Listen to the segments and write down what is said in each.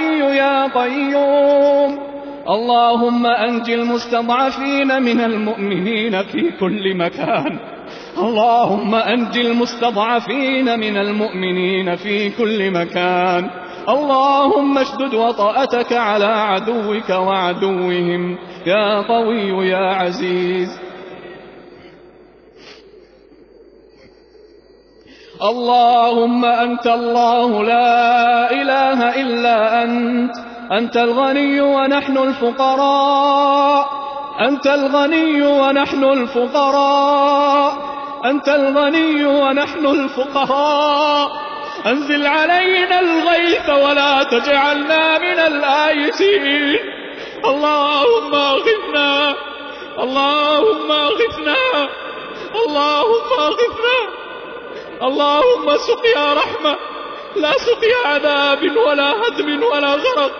حي يا قيوم. اللهم أنج المستضعفين من المؤمنين في كل مكان. اللهم أنج المستضعفين من المؤمنين في كل مكان. اللهم اشدد وطأتك على عدوك وعدوهم. يا قوي يا عزيز. اللهم أنت الله لا إله إلا أنت. أنت الغني ونحن الفقراء. أنت الغني ونحن الفقراء. أنت الغني ونحن الفقراء. أنزل علينا الغيث ولا تجعلنا من الآيسين اللهم أغثنا. اللهم أغثنا. اللهم أغثنا. اللهم سقيا رحمة. لا سقيا عذاب ولا هدم ولا غرق.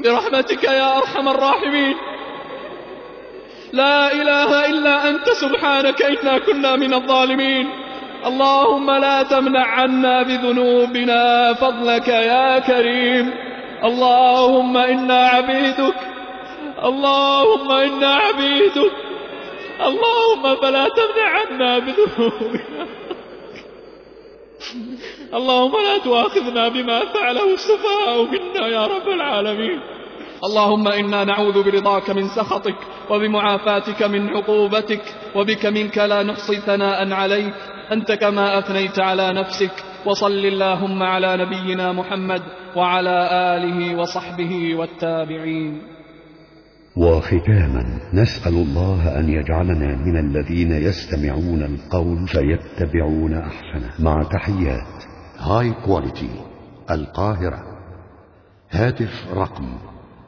برحمتك يا أرحم الراحمين. لا إله إلا أنت سبحانك إنا كنا من الظالمين. اللهم لا تمنع عنا بذنوبنا فضلك يا كريم. اللهم إنا عبيدك. اللهم إنا عبيدك. اللهم فلا تمنع عنا بذنوبنا. اللهم لا تؤاخذنا بما فعله السفهاء منا يا رب العالمين. اللهم إنا نعوذ برضاك من سخطك وبمعافاتك من عقوبتك وبك منك لا نحصي ثناء عليك. أنت كما أثنيت على نفسك. وصل اللهم على نبينا محمد وعلى آله وصحبه والتابعين. وختاما نسأل الله أن يجعلنا من الذين يستمعون القول فيتبعون أحسنه. مع تحيات. High Quality القاهرة. هاتف رقم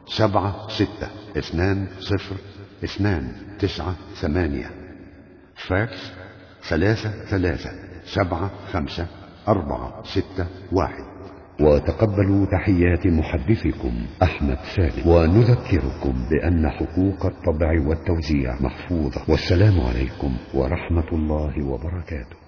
سبعة ستة اثنان صفر اثنان تسعة ثمانية. فاكس ثلاثة ثلاثة سبعة خمسة أربعة ستة واحد. وتقبلوا تحيات محدثكم أحمد سالم. ونذكركم بأن حقوق الطبع والتوزيع محفوظة. والسلام عليكم ورحمة الله وبركاته.